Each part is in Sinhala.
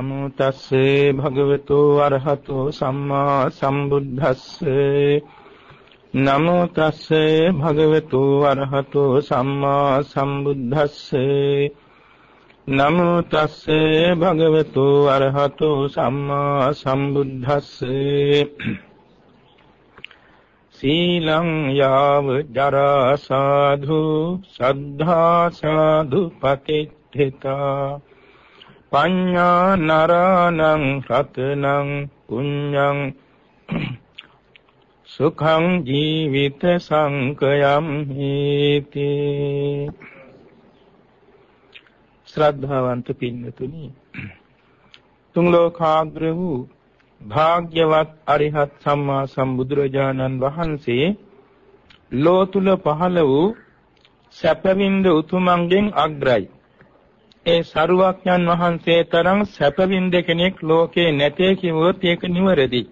නමෝ තස්සේ භගවතු අරහතෝ සම්මා සම්බුද්දස්සේ නමෝ තස්සේ භගවතු අරහතෝ සම්මා සම්බුද්දස්සේ නමෝ තස්සේ භගවතු අරහතෝ සම්මා සම්බුද්දස්සේ සීලං යාව ජරා සාධු සද්ධා සාධු පතිත්ථිතා පඤ්ඤා නරාණං රතනං පුඤ්ඤං සුඛං ජීවිත සංකයම් හේති. ශ්‍රද්ධාවන්ත පින්නතුනි තුන් ලෝකාග්‍ර වූ භාග්‍යවත් අරිහත් සම්මා සම්බුදුරජාණන් වහන්සේ ලෝතුල පහළ වූ සැපවින්ද උතුමන්ගෙන් අග්‍රයි. ඒ සරුවක්ඥන් වහන්සේ තරම් සැපවින්ද කෙනෙක් ලෝකේ නැතේ කිව්වොත් ඒක නිවැරදි.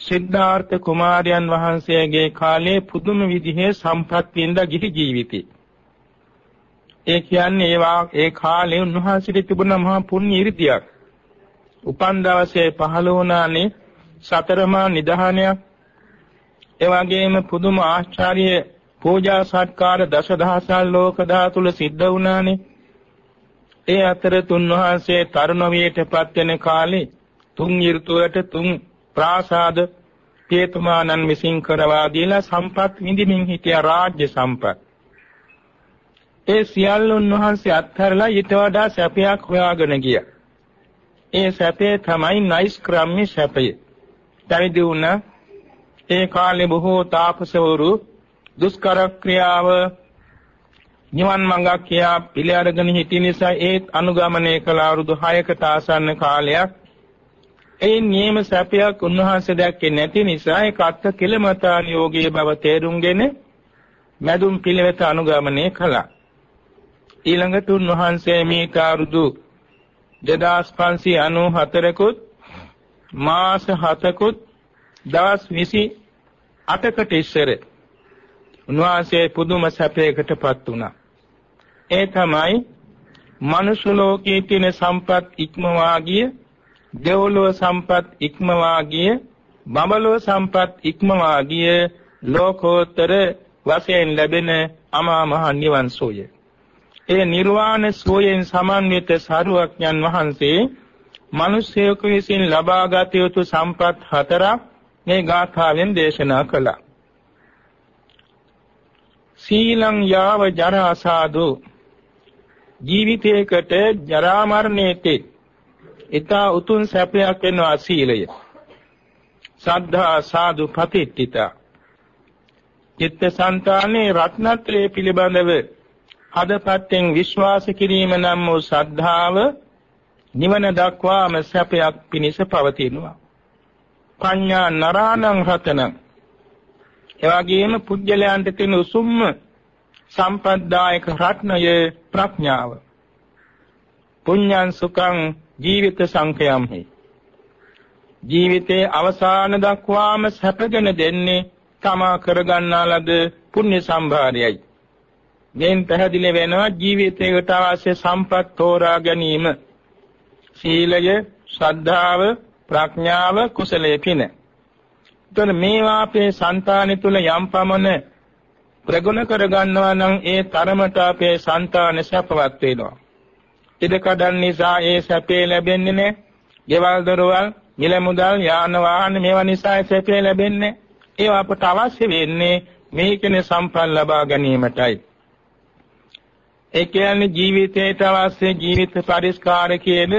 සිද්ධාර්ථ කුමාරයන් වහන්සේගේ කාලේ පුදුම විදිහේ සම්පත් වින්ද ගිහි ජීවිතේ. ඒ කියන්නේ ඒවා ඒ කාලේ උන්වහන්සේට තිබුණ මහා පුණ්‍ය ඉරිදියක්. උපන් දවසේ පහළ වුණානේ සතරමා නිධානයක්. ඒ වගේම පුදුම ආශ්චර්ය පූජා සත්කාර දසදහසල් ලෝක ධාතුල සිද්ධ වුණානේ. ඒ අතර තුන්වහන්සේ තරුණ වියටපත් වෙන කාලේ තුන් ඍතුවට තුන් ප්‍රාසාද පියතුමාණන් විසින් කරවා දීලා සම්පත් විඳින්මින් හිටිය රාජ්‍ය සම්පත්. ඒ සියල්ල උන්වහන්සේ අත්හැරලා ඊට වඩා සැපයක් හොයාගෙන ගියා. ඒ සැපේ තමයි නයිස්ක්‍රම්‍ය සැපය. පැවිදි වුණ ඒ කාලේ බොහෝ තාපසවරු දුෂ්කර ක්‍රියාව නිවන් මඟක් කියා පිළි අරගෙන සිටි නිසා ඒත් අනුගමනය කළ අවුරුදු 6කට ආසන්න කාලයක් ඒ නියම සැපයක් උන්වහන්සේ දැක්කේ නැති නිසා ඒක අත්ත කිලමතාන යෝගී බව තේරුම්ගෙන මැදුම් පිළිවෙත අනුගමනය කළා. ඊළඟට උන්වහන්සේ මේක අවුරුදු 2594කුත් මාස 7කුත් දවස් 28කට ඉස්සර උන්වහන්සේ පුදුම සැපයකටපත් වුණා. ඒ තමයි මනුෂ්‍ය ලෝකයේ තියෙන සම්පත් ඉක්මවා ගිය, දෙව්ලොව සම්පත් ඉක්මවා ගිය, බඹලොව සම්පත් ඉක්මවා ගිය ලෝකෝත්තර වශයෙන් ලැබෙන අමා මහ නිවන් සෝය. ඒ නිර්වාණ සෝයෙන් සමන්විත සාරුවක්ඥන් වහන්සේ මිනිසෙකු විසින් ලබාගත යුතු සම්පත් හතරක් මේ ගාථාවෙන් දේශනා කළා. සීලං යාව ජරා සාදු ජීවිතයකට ජරා මරණයේදී ඊතා උතුම් සැපයක් වෙනවා සීලය. සද්ධා සාදු ප්‍රතිත්‍ිතා. චිත්තසංතානේ රත්නත්‍රයේ පිළිබඳව හදපත්ෙන් විශ්වාස කිරීම නම් වූ ශ්‍රද්ධාව නිවන දක්වාම සැපයක් පිණිස පවතිනවා. පඤ්ඤා නරාණං රතනං එවැගේම පුජ්‍යලයන්ට තියෙන උසුම්ම සම්පද්දායක රත්නය ප්‍රඥාව. පුඤ්ඤං සුඛං ජීවිත සංකයම්හි. ජීවිතයේ අවසාන දක්වාම සැපගෙන දෙන්නේ තමා කරගන්නා ලද පුණ්‍ය සම්භාරයයි. මෙන් පැහැදිලි වෙනවා ජීවිතයකට අවශ්‍ය සම්පත් තෝරා ගැනීම. සීලය, ශ්‍රද්ධාව, ප්‍රඥාව, කුසලයේ පින. එතකොට මේවා අපේ సంతානෙ තුල යම් පමණ ප්‍රගුණ කරගන්නවා නම් ඒ තරමට අපේ సంతාන සැපවත් වෙනවා. ඉදකඩන් නිසා ඒ සැපේ ලැබෙන්නේ නැහැ. ගෙවල් දොරවල්, මිල මුදල්, යාන වාහන මේවා නිසා සැපේ ලැබෙන්නේ ඒවා අපට අවශ්‍ය වෙන්නේ මේ කෙනේ සම්පල් ලබා ගැනීමටයි. ඒ කියන්නේ ජීවිතයට අවශ්‍ය ජීවිත පරිස්කාර කියන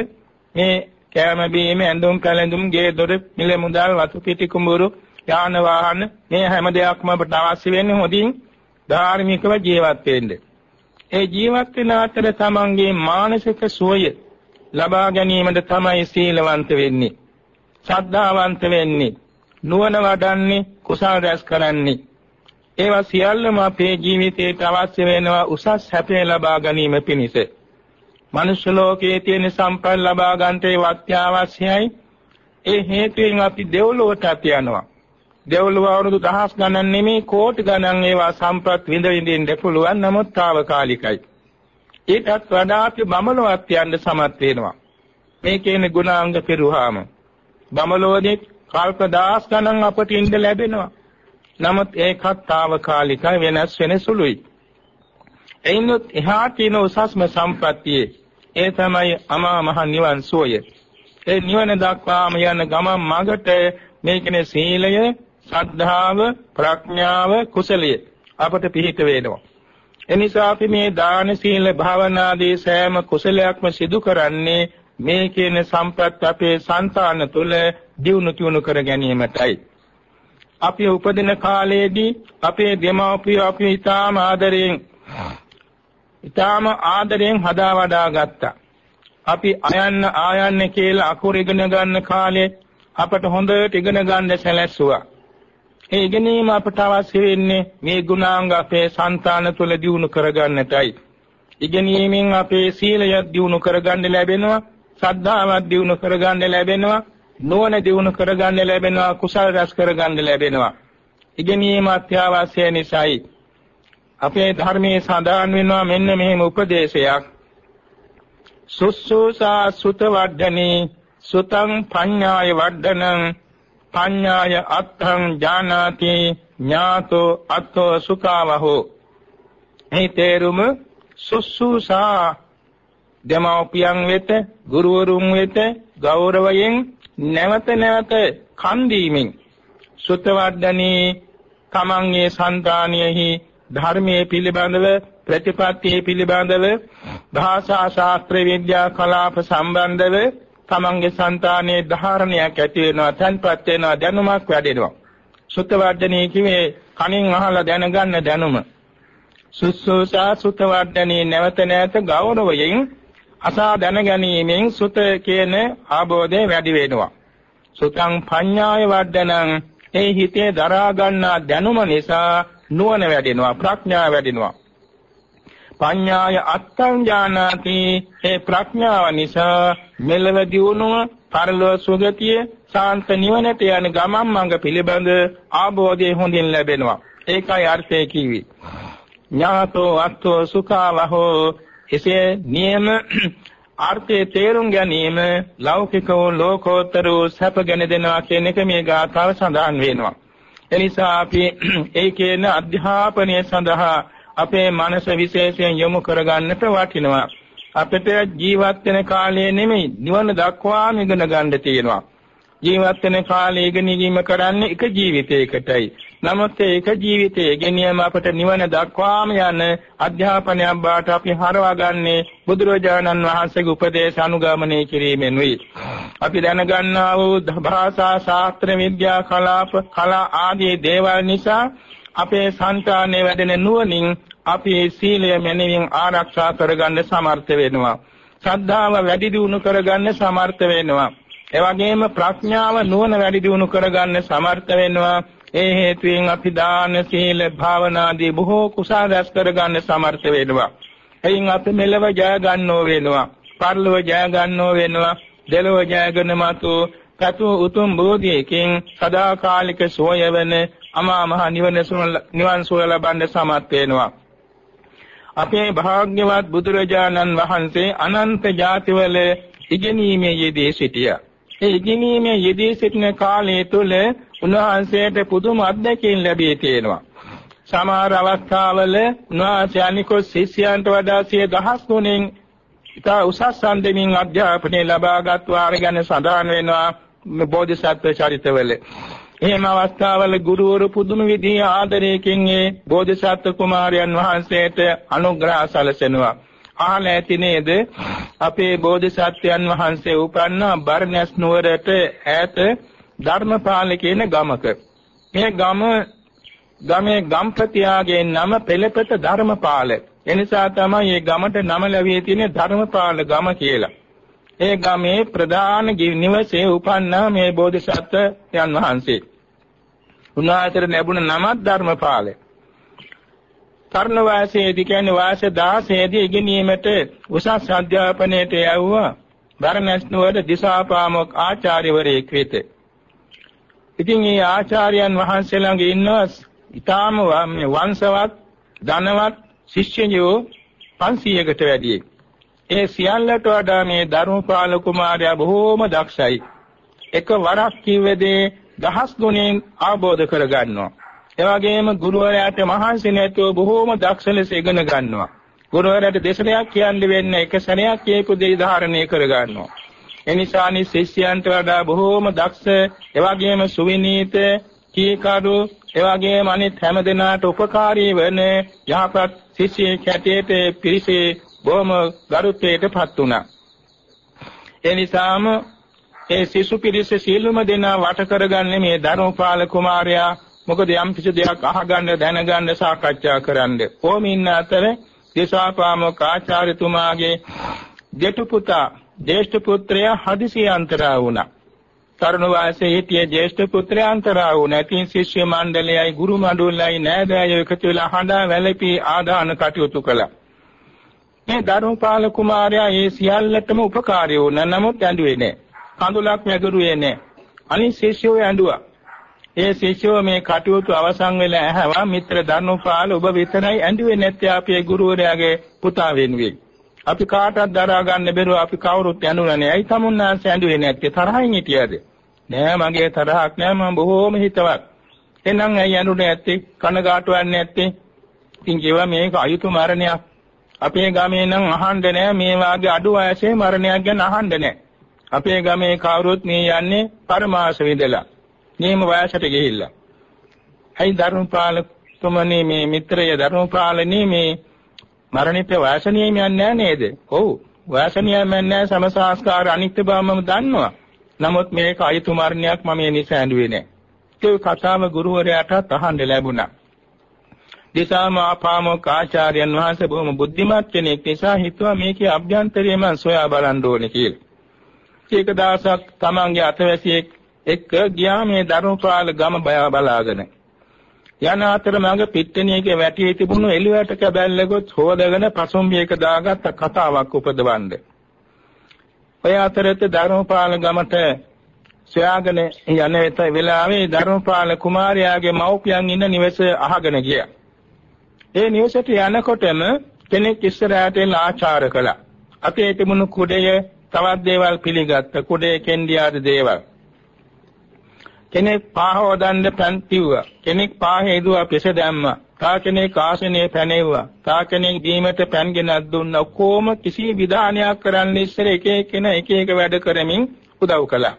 මේ කෑම බීම ඇඳුම් පැළඳුම් ගේ දොර මිල මුදල් වතු පිටි කුඹුරු යාන වාහන මේ හැම දෙයක්ම අපට අවශ්‍ය වෙන්නේ හොඳින් ධාර්මිකව ජීවත් වෙන්න. ඒ ජීවත් වෙන අතර තමන්ගේ මානසික සුවය ලබා ගැනීමට තමයි සීලවන්ත වෙන්නේ. ශ්‍රද්ධාවන්ත වෙන්නේ. නුවණ වඩන්නේ, කුසල රැස් කරන්නේ. ඒවා සියල්ලම අපේ ජීවිතයට අවශ්‍ය වෙනවා උසස් හැපේ ලබා ගැනීම පිණිස. මනුෂ්‍ය ලෝකයේ තියෙන සම්පත් ලබා ගන්නට ඒ අත්‍යවශ්‍යයි. ඒ හේතුවෙන් අපි දෙව්ලොවට යනවා. දෙව්ලොව අවුරුදු දහස් ගණන් නෙමේ කෝටි ගණන් ඒවා සම්පත් විඳ විඳින්න පුළුවන් නමුත් తాවකාලිකයි. ඒකත් වඩා අපි බමලොවත් යන්න සමත් වෙනවා. මේ කියන්නේ ගුණාංග පෙරුවාම. බමලොවදී කල්ප දහස් ගණන් අපට ඉඳ ලැබෙනවා. නමුත් ඒකත් తాවකාලිකයි වෙනස් වෙන සුළුයි. එයිනොත් එහා තියෙන උසස්ම සම්පත්තියේ ඒ තමයි අමා මහ නිවන් සෝය. ඒ නිවන දක්වාම යන ගමන් මඟට මේ කියන්නේ සීලය, ශ්‍රද්ධාව, ප්‍රඥාව, කුසලය අපට පිහිට වෙනවා. එනිසා අපි මේ දාන සීල භාවනාදී සෑම කුසලයක්ම සිදු කරන්නේ මේ කියන සම්ප්‍රත් අපේ సంతාන තුළ දියුණු තුණු කර ගැනීමටයි. අපි උපදින කාලයේදී අපේ දෙමව්පියෝ අපි ඊටාම ආදරයෙන් ඊටාම ආදරයෙන් හදා වඩා ගත්තා. අපි අයන්න ආයන්න කියලා අකුරු ඉගෙන ගන්න කාලේ අපට හොඳට ඉගෙන ගන්න සැලැස්සුවා. ඒ ඉගෙනීම අපට අවශ්‍ය වෙන්නේ මේ ගුණාංග අපේ సంతාන තුළ දියුණු කරගන්නටයි. ඉගෙනීමෙන් අපේ සීලය දියුණු කරගන්න ලැබෙනවා, ශ්‍රද්ධාවත් දියුණු කරගන්න ලැබෙනවා, නුවණ දියුණු කරගන්න ලැබෙනවා, කුසල රැස් කරගන්න ලැබෙනවා. ඉගෙනීම අත්‍යවශ්‍ය නිසායි. අපේ ධර්මයේ සඳහන් වෙනවා මෙන්න මෙහෙම උපදේශයක්. සුස්සෝසා සුත වඩ්ඩනේ සුතං පඤ්ඤාය වඩ්ඩනං පඤ්ඤාය අත්තං ජානාති ඥාතෝ අත්තෝ සුඛාවහෝ මේ තේරුම සුස්සුසා දෙමෝපියන් වෙත ගුරුවරුන් වෙත ගෞරවයෙන් නැවත නැවත කන් දීමෙන් සුතවර්ධනී තමන්ගේ సంతානියෙහි ධර්මයේ පිළිබඳව ප්‍රතිපත්තියේ පිළිබඳව භාෂා ශාස්ත්‍ර විද්‍යා කලාප සම්බන්ධව තමන්ගේ సంతානයේ ධාරණයක් ඇති වෙනවා තන්පත් වෙනවා දැනුමක් වැඩෙනවා. සුත වර්ධනයේ කිමේ කණින් අහලා දැනගන්න දැනුම. සුසුසා සුත වර්ධනයේ නැවත නැවත ගෞරවයෙන් අසා දැනගැනීමෙන් සුත කියන ආબોධය වැඩි වෙනවා. සුතං පඤ්ඤාය වර්ධනං ඒ හිතේ දරා ගන්නා දැනුම නිසා නුවණ වැඩෙනවා ප්‍රඥාව වැඩෙනවා. පඤ්ඤාය අත්තං ඥානාති. ඒ ප්‍රඥාව නිසා මෙලව දියුණුව පරලොව සුගතිය සාන්ත නිවනට යන ගමන් මඟ පිළිබඳ ආબોධය හොඳින් ලැබෙනවා. ඒකයි අර්ථය කිවි ඥාතෝ අත්තෝ සුඛාවහෝ. එසේ නියම අර්ථයේ තේරුම් ගැනීම ලෞකිකව ලෝකෝත්තරව සැපගෙන දෙනවා කියන එක මේ ගාථාව සඳහන් වෙනවා. එනිසා අපි ඒ කියන අධ්‍යාපනය සඳහා අපේ මනස විශේෂයෙන් යොමු කරගන්නට වටිනවා. අපිට ජීවත් වෙන කාලය නෙමෙයි නිවන දක්වාම ඉගෙන ගන්න තියෙනවා. ජීවත් වෙන කාලය ඉගෙනීම කරන්නේ එක ජීවිතයකටයි. නමුත් ඒක ජීවිතයේ ගෙනියම අපට නිවන දක්වාම යන අධ්‍යාපනයක් බාට අපි හරවාගන්නේ බුදුරජාණන් වහන්සේගේ උපදේශ අනුගමනය කිරීමෙන් වෙයි. අපි දැනගන්නා වූ භාෂා ශාස්ත්‍ර විද්‍යා කලාප කලා ආදී දේවල් නිසා අපේ సంతානයේ වැඩෙන නුවණින් අපි සීලය මැනවින් ආරක්ෂා කරගන්න සමර්ථ වෙනවා. ශ්‍රද්ධාව වැඩි දියුණු කරගන්න සමර්ථ වෙනවා. එවැගේම ප්‍රඥාව නුවණ වැඩි දියුණු කරගන්න සමර්ථ වෙනවා. ඒ හේතුවෙන් අපි දාන සීල භාවනාදී බොහෝ කුසල රැස් කරගන්න සමර්ථ වෙනවා. එයින් අපි මෙලව ජය ගන්නෝ වෙනවා. පරලොව ජය ගන්නෝ වෙනවා. දෙලොව ජයගෙන මතු කතු උතුම් බෝධියකින් සදාකාලික සෝය වෙන අමා මහ නිවන නිවන් සුව ලබන්න සමත් වෙනවා. අපේ භාග්‍යවත් බුදුරජාණන් වහන්සේ අනන්ත ජාතිවල ඉගෙනීමේ යෙදී සිටියා. ඒ ඉගෙනීමේ යෙදී සිටින කාලය තුල උන්වහන්සේට පුදුම අත්දැකීම් ලැබී තියෙනවා. සමහර අවස්ථාවල උන්වහන්සේ අනිකෝ ශිෂ්‍යයන්ට වඩා සිය දහස් ගුණෙන් ඉතා උසස් සම්දෙමින් අධ්‍යාපනය ලබාගත් වාර ගැන සඳහන් වෙනවා බෝධිසත්ව චරිතවල. එහෙම අවස්ථාවල ගුරුවරු පුදුම විදිහේ ආදරයකින් ඒ බෝධිසත්ව කුමාරයන් වහන්සේට අනුග්‍රහ සැලසෙනවා. අහලා ඇති නේද? අපේ බෝධිසත්වයන් වහන්සේ උපන්න බර්ණස් නුවරට ඈත ධර්මපාල කියන ගමක. මේ ගම ගමේ ගම්පතියාගේ නම පෙළපත ධර්මපාල. එනිසා තමයි මේ ගමට නම ලැබී තියෙන්නේ ධර්මපාල ගම කියලා. ඒ ගමේ ප්‍රධාන නිවසේ උපන්නා මේ බෝධිසත්වයන් වහන්සේ. උන්වහන්සේට ලැබුණ නමක් ධර්මපාලය. තරුණ වාසයේදී කියන්නේ වාස 16 දී ඉගෙනීමට උසස් අධ්‍යාපනයට යවුවා. බරණැස් නුවර දිසාපාමොක් ආචාර්යවරයෙක් වෙත. ඉතින් මේ ආචාර්යයන් වහන්සේ ළඟ ඉන්නවා ඊටාම වංශවත් ධනවත් ශිෂ්‍යයෝ 500කට වැඩි. ඒ සියල්ලට වඩා මේ ධර්මපාල කුමාරයා බොහෝම දක්ෂයි. එක වරක් කිව්වේදී දහස් ගුණෙන් ආબોධ කරගන්නවා. ඒ වගේම ගුරුවරයාට මහන්සි නැතුව බොහෝම දක්ෂ ලෙස ඉගෙන ගන්නවා. ගුරුවරයාට දෙසරයක් කියන්න වෙන්නේ එක සැරයක් කියපු දේ ධාරණය කර ගන්නවා. එනිසානි ශිෂ්‍යයන්ට වඩා බොහෝම දක්ෂ එවැගේම සුවිනීත කීකරු එවැගේම අනිත් හැම දෙනාට උපකාරී වන යහපත් ශිෂ්‍යයෙක් හැටියට පිරිසේ බොහොම ගරුත්වයටපත් වුණා. ඒ නිසාම ඒ සිසු පිරිස සීලුම දෙනා වට කරගන්නේ මේ ධර්මපාල කුමාරයා මොකද යම් කිසි දෙයක් අහගන්න දැනගන්න සාකච්ඡා කරන්න. කොහොම ඉන්න අතර දේශාපාමක ආචාර්යතුමාගේ දෙටු පුතා ජේෂ්ඨ පුත්‍රයා හදිසිය අන්තරා වුණා. තරුණ වයසේ හිටිය ජේෂ්ඨ පුත්‍රයා අන්තරා වුණා. ඉතින් ශිෂ්‍ය මණ්ඩලයයි ගුරු මණ්ඩලයයි නෑදෑයෝ එකතු වෙලා හඬා වැළපී ආදාන කටයුතු කළා. මේ ධර්මපාල කුමාරයා ඒ සියල්ලටම උපකාරී වුණා. නමුත් ඇඬුවේ නෑ. කඳුලක් වැගරුවේ නෑ. අනිත් ශිෂ්‍යෝ ඇඬුවා. ඒ ශිෂ්‍යෝ මේ කටයුතු අවසන් වෙලා ඇහැවා මිත්‍ර ධර්මපාල ඔබ විතරයි ඇඬුවේ නැත්තේ අපේ ගුරුවරයාගේ පුතා වෙනුවෙන්. අපි කාටවත් දරා ගන්න බැරුව අපි කවුරුත් ඇඬුණානේ. ඇයි තමුන්නාන්ස ඇඬුවේ නැත්තේ තරහින් හිටියද? නෑ මගේ තරහක් නෑ මම බොහෝම හිතවත්. එහෙනම් ඇයි ඇඬුනේ නැත්තේ? කනගාටු වෙන්නේ නැත්තේ? ඉතින් කියවා මේක අයුතු මරණයක්. අපේ ගමේ නම් අහන්න නෑ මේ වාගේ අඩු වයසේ මරණයක් ගැන අහන්න නෑ. අපේ ගමේ කවුරුත් මේ යන්නේ පරමාස විදලා. නියම වයසට ගිහිල්ලා. ඇයි ධර්මපාලකතුමනි මේ මිත්‍රය ධර්මපාලනී මේ මරණිත වයස නියමයක් නෑ නේද? ඔව්. වයස නියමයක් නෑ සමසාස්කාර අනිත්‍ය බව මම දන්නවා. නමුත් මේක අයිතු මරණයක් මම මේ නිසා ඇඬුවේ නෑ. ඒ කතාව ගුරුවරයාටත් අහන්න ලැබුණා. දිසාම ආපාමෝක ආචාර්යයන් වහන්සේ බොහොම බුද්ධිමත් කෙනෙක් නිසා හිතුවා මේකේ අභ්‍යන්තරය මම සොයා බලන්න ඕනේ කියලා. ඒක දවසක් තමන්ගේ අතවැසියෙක් එක්ක ගියා මේ ධර්මපාල ගම බලාගෙන. යන අතර මඟ පිට්ටනියක වැටී තිබුණු එළුවට කැබැල්ලකොත් හොදගෙන පසුම්බියක දාගත්ත කතාවක් උපදවන්න. ඔය අතරත් ධර්මපාල ගමට සොයාගෙන යන වෙත වෙලාවේ ධර්මපාල කුමාරයාගේ මව්පියන් ඉන්න නිවස අහගෙන ගියා. ඒ නිවසට යනකොටම කෙනෙක් ඉස්සරහට ආචාර කළා. අපේ තිබුණු කුඩය තවත් දේවල් පිළිගත්ත කුඩේ කෙන්ඩියාද දේවල්. කෙනෙක් පාහ හොදන්න පෑන් තිව්වා. කෙනෙක් පාහ හේදුවා පෙස දැම්මා. තා කෙනෙක් ආසනේ පැනෙව්වා. තා කෙනෙක් දීමට පෑන් ගෙනත් දුන්නා. කොහොම කිසි විධානයක් කරන්න ඉස්සර එක එකන එක එක වැඩ කරමින් උදව් කළා.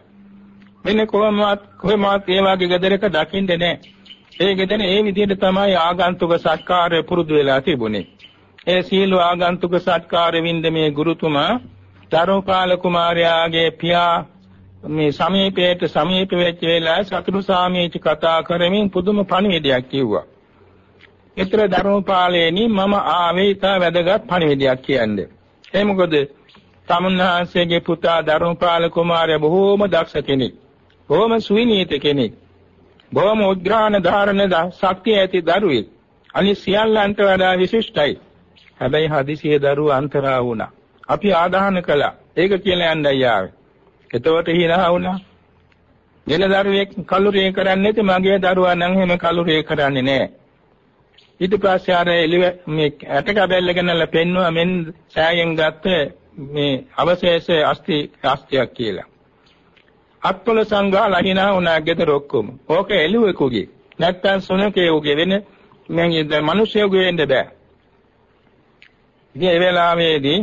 මෙන්න කොහොමවත් කොහොමවත් ඒ වගේ ගෙදරක දකින්නේ නැහැ. ඒ ගෙදර ඒ විදිහට තමයි ආගන්තුක සත්කාරය පුරුදු වෙලා තිබුණේ. ඒ සීල ආගන්තුක සත්කාර වින්ද මේ ගුරුතුමා ධර්මපාල කුමාරයාගේ පියා මේ සමීපයට සමීප වෙච්ච වෙලාවේ සතුරු සාමීච කතා කරමින් පුදුම පණිවිඩයක් කිව්වා. ඊතර ධර්මපාලේනි මම ආවේ තා වැදගත් පණිවිඩයක් කියන්නේ. ඒ මොකද තමුන්හන්සේගේ පුතා ධර්මපාල කුමාරය බොහෝම දක්ෂ කෙනෙක්. බොහෝම සුවිනීත කෙනෙක්. බොහෝම උද්ග්‍රහණ ධාරණ ශක්තිය ඇති දරුවෙක්. අනිත් සියල්ලන්ට වඩා විශිෂ්ටයි. හැබැයි හදිසියේ දරුවා අන්තරා වුණා. අපි ආදාහන කළා. ඒක කියලා යන්නයි ආවේ. එතකොට හිනා වුණා. වෙන දරුවෙක් කලුරිය කරන්නේ නැති මගේ දරුවා නම් එහෙම කලුරිය කරන්නේ නැහැ. ඊට පස්සේ අර එළිව මේ ඇටක බැල්ල ගෙනල්ලා පෙන්නුවා මෙන් සෑයෙන් ගත්ත මේ අවශේෂ අස්ති අස්තියක් කියලා. අත්පොල සංඝා ලහිනා වුණා ගෙදර ඔක්කොම. ඕක එළුවෙකුගේ. නැත්තම් සුනකයෙකුගේ වෙන මගේ මිනිස්සුගේ වෙන්න බෑ. ඉතින් ඒ වෙලාවේදී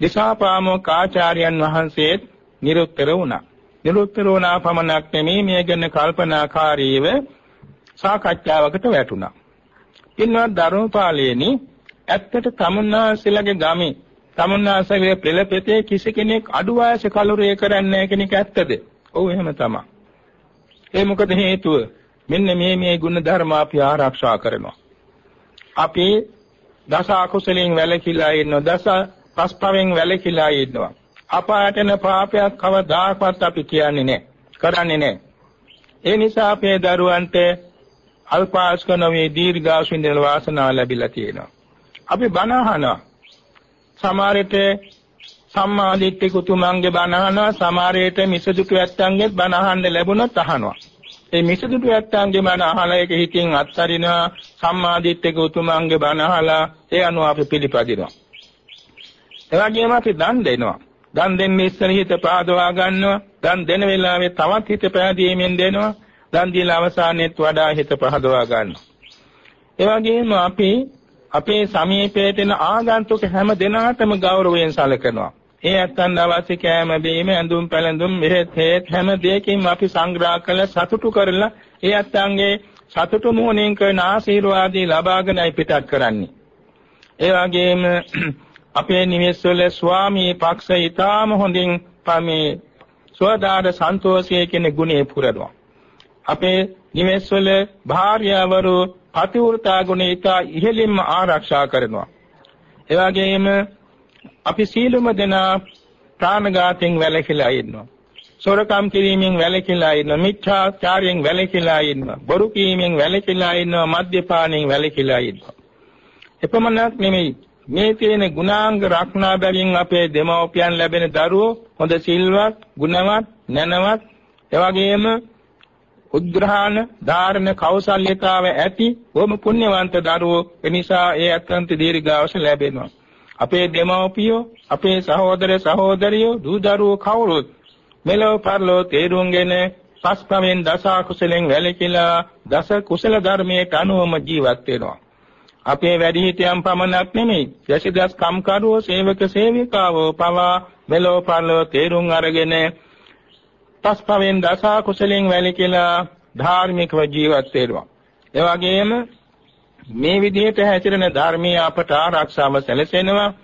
දිසාපාමොක් ආචාර්යයන් වහන්සේත් නිරුත්තර වුණා. නිරුත්තර වුණා පමණක් නෙමෙයි මේ ගැන කල්පනාකාරීව සාකච්ඡාවකට වැටුණා. ඉන්නවා ධර්මපාලයේනි ඇත්තට තමුන්නාසලගේ ගමේ තමුන්නාසගේ පෙළපෙතේ කිසි කෙනෙක් අඩු වයස කලුරිය කරන්නේ නැහැ කෙනෙක් ඇත්තද? ඔව් එහෙම තමයි. ඒ මොකද හේතුව? මෙන්න මේ මේ ගුණ ධර්ම අපි ආරක්ෂා කරනවා. අපි දස අකුසලෙන් වැළකීලා ඉන්නවා. දස පස්පවෙන් වැළකීලා ඉන්නවා. අපායතන පාපයක් කවදාකවත් අපි කියන්නේ නැහැ. කරන්නේ නැහැ. ඒ නිසා අපේ දරුවන්ට අල්පාස්ක නොවේ දීර්ඝාසු ඉඳලා වාසනාව ලැබිලා තියෙනවා. අපි බණ අහනවා. සමහරට සම්මාදිට්ඨි කුතුමන්ගේ බණ අහනවා සමහරට මිසදුතු ඇත්තන්ගේ බණ අහන්න ලැබුණොත් අහනවා. ඒ මිසදුතු ඇත්තන්ගේ බණ අහලා ඒක හිතින් අත්හරිනවා සම්මාදිට්ඨි කුතුමන්ගේ බණ අහලා ඒ අනුව අපි පිළිපදිනවා. ඒ වගේම අපි දන් දෙනවා. දන් දෙන්නේ ඉස්සර හිත පාදවා ගන්නවා. දන් දෙන වෙලාවේ තවත් හිත පෑදීමෙන් දෙනවා. දන් දීලා අවසානයේත් වඩා හිත පහදවා ගන්නවා. ඒ වගේම අපි අපේ සමීපයට එන ආගන්තුක හැම දෙනාටම ගෞරවයෙන් සැලකනවා. ඒ ඇත්තන් අවශ්‍ය කෑම බීම ඇඳුම් පැළඳුම් මෙහෙත් හේත් හැම දෙයකින්ම අපි සංග්‍රහ කළ සතුටු කරලා ඒ ඇත්තන්ගේ සතුටු මොහොනින් කරන ආශිර්වාදී ලබාගෙනයි පිටත් කරන්නේ. ඒ වගේම අපේ නිවෙස්වල ස්වාමී පක්ෂ ඊටාම හොඳින් පමේ සෝදාර සන්තෝෂයේ කියන ගුණේ පුරනවා. අපේ නිවෙස්වල භාර්යාවරු පතිවෘතා ගුණ ඊටා ඉහළින්ම ආරක්ෂා කරනවා. ඒ වගේම අපි සීලම දෙනා ප්‍රාණඝාතයෙන් වැළකීලා ඉන්නවා. සොරකම් කිරීමෙන් වැළකීලා ඉන්නවා. මිත්‍යාචාරයෙන් වැළකීලා ඉන්නවා. බොරු කීමෙන් වැළකීලා ඉන්නවා. මද්යපානයෙන් වැළකීලා ඉන්නවා. එපමණක් නෙමෙයි මේ තියෙන ගුණාංග රක්නා බැවින් අපේ දෙමව්පියන් ලැබෙන දරුවෝ හොඳ සිල්වත්, ගුණවත්, නැනවත්, එවැගේම උද්ග්‍රහණ, ධාරණ, කෞසල්‍යතාව ඇති බොහොම පුණ්‍යවන්ත දරුවෝ එනිසා ඒ අත්‍යන්ත දීර්ඝායුෂ ලැබෙනවා. අපේ දෙමව්පියෝ, අපේ සහෝදර සහෝදරියෝ, දූ දරුවෝ කවුරුත් මෙලොව පරලොව තේරුම්ගෙන පස්පවෙන් දස කුසලෙන් වැළකීලා දස කුසල ධර්මයට අනුවම ජීවත් වෙනවා. අපේ වැඩිහිටියන් පමණක් නෙමෙයි යසිදස් කම්කරුවෝ සේවක සේවිකාවෝ පවා මෙලොව පරලොව තේරුම් අරගෙන පස්පවෙන් දස කුසලෙන් වැළකීලා ධාර්මිකව ජීවත් වෙනවා. ඒ වගේම මේ විදිහට හැසිරෙන ධර්මීය අපට ආරක්ෂාව සැලසෙනවා.